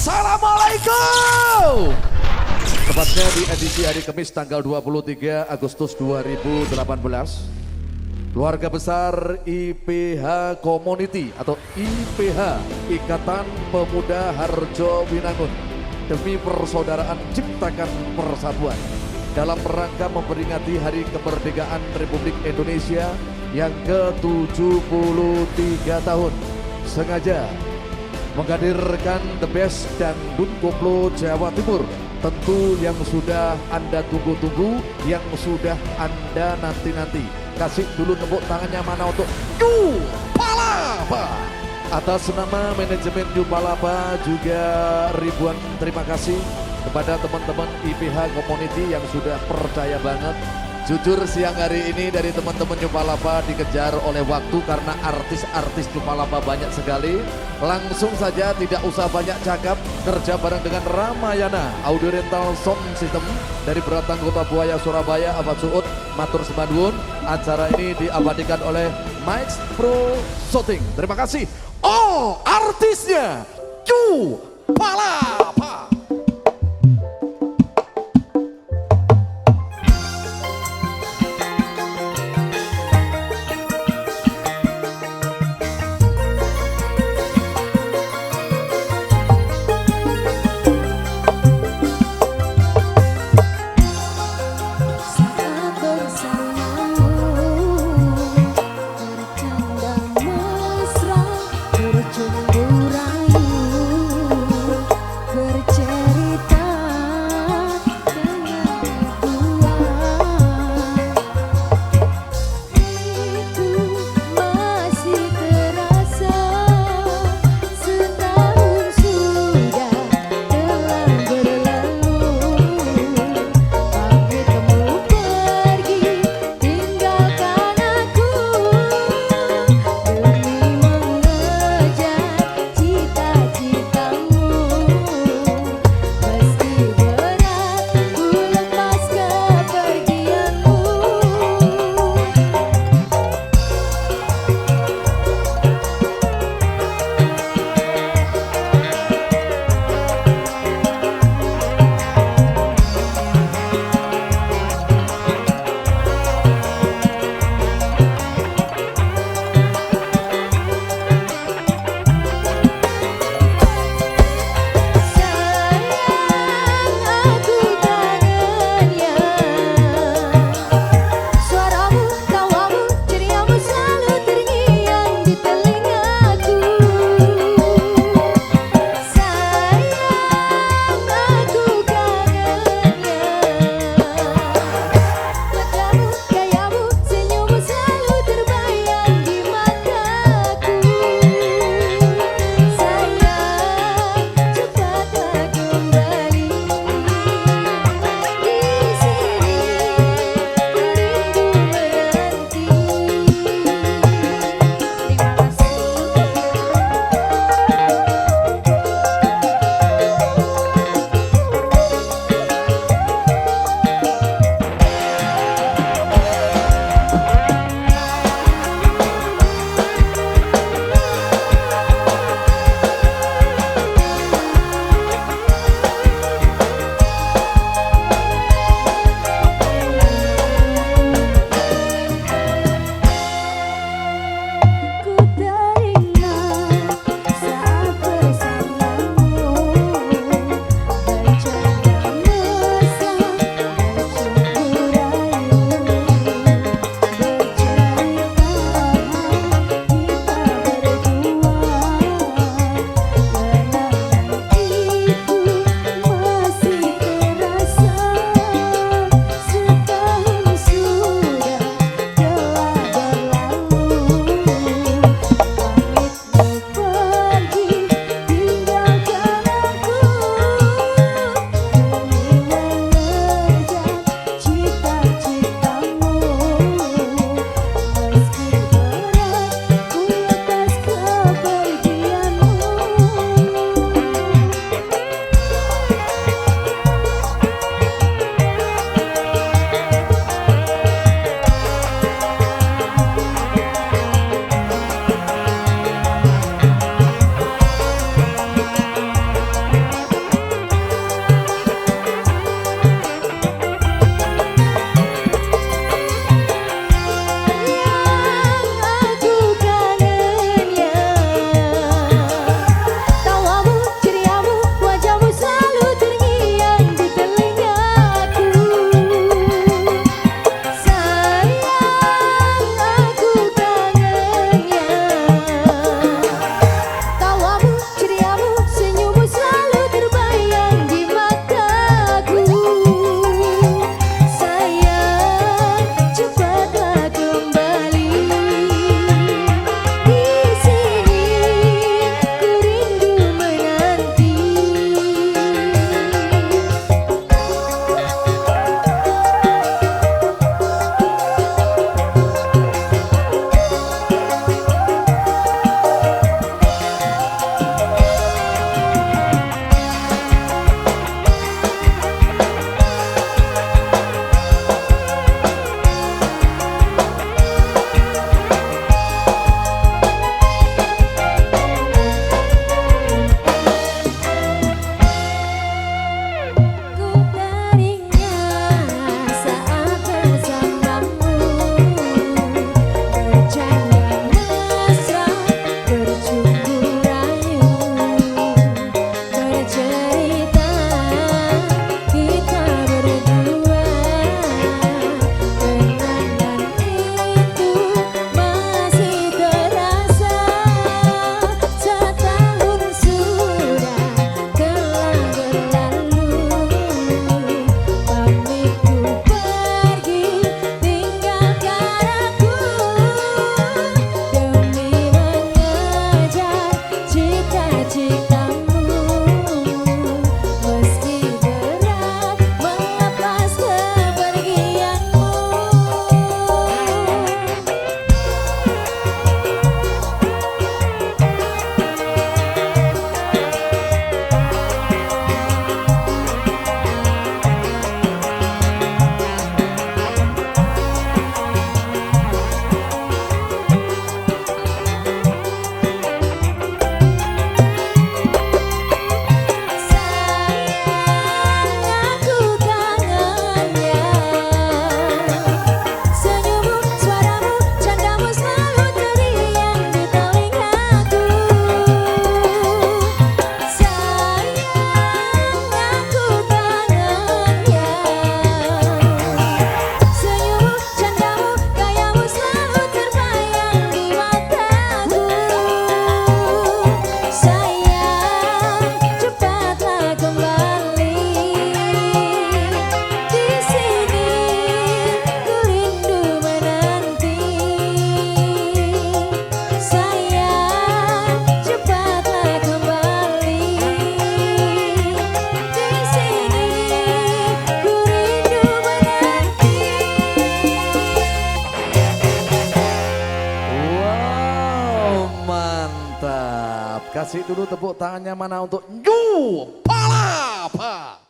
Assalamualaikum. Tepatnya di edisi hari Kamis tanggal 23 Agustus 2018. Keluarga besar IPH Community atau IPH Ikatan Pemuda Harjo Winangun demi persaudaraan ciptakan persatuan dalam rangka memperingati Hari Kemerdekaan Republik Indonesia yang ke-73 tahun sengaja menghadirkan The Best dan Dun Koplo Jawa Timur tentu yang sudah Anda tunggu-tunggu, yang sudah Anda nanti-nanti. Kasih dulu tepuk tangannya mana untuk Yu Palapa. Atas nama manajemen Yu Palapa juga ribuan terima kasih kepada teman-teman IPH Community yang sudah percaya banget Jujur siang hari ini dari teman-teman Nyupalapa dikejar oleh waktu karena artis-artis Nyupalapa banyak sekali. Langsung saja tidak usah banyak cakap, kerja bareng dengan Ramayana Audio Rental Sound System dari Beratang Kota Buaya Surabaya Abad Suud Matur Semandun. Acara ini diabadikan oleh Mike Pro Shooting. Terima kasih. Oh, artisnya Cu Kasih dulu tepuk tangannya mana untuk New Palapa.